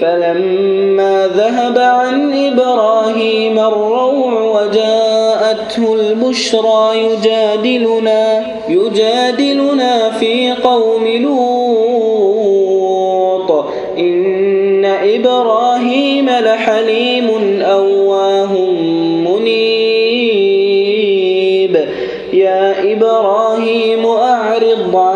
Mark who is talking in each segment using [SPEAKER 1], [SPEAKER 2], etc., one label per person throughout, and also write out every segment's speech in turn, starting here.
[SPEAKER 1] فلما ذهب عن إبراهيم الروع وجاءته البشرى يجادلنا يجادلنا في قوم لوط. إن إبراهيم لحليم أواه منيب. يا إبراهيم أعرض عن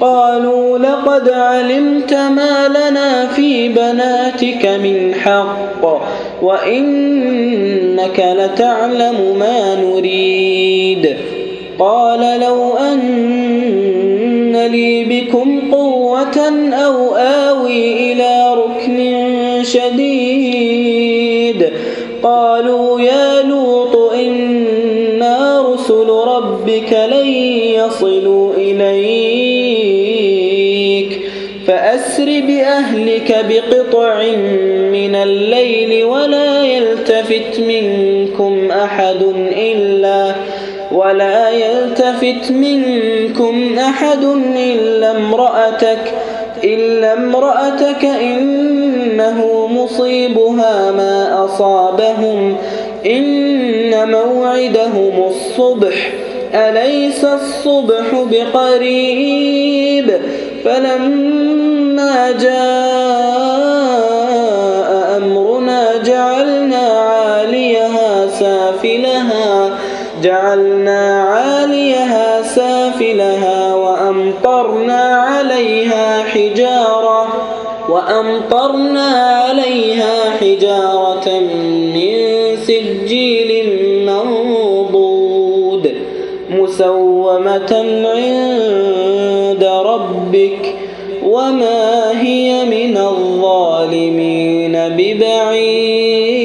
[SPEAKER 1] قالوا لقد علمت ما لنا في بناتك من حق وإنك لتعلم ما نريد. قال لو أن لي بكم قوة أو آوي إلى ركن شديد. قالوا يا لوط إنا رسل ربك لن يصلوا إليك. فأسر بأهلك بقطع من الليل ولا يلتفت منكم أحد إلا ولا يلتفت منكم أحد إلا امرأتك إلا امرأتك إنه مصيبها ما أصابهم إن موعدهم الصبح أليس الصبح بقريب فلما جاء أمرنا جعلنا عاليها سافلها جعلنا عاليها سافلها وأمطرنا عليها حجارة وأمطرنا عليها حجارة من سجيل منضود مسومة عند ربك. وما هي من الظالمين ببعيد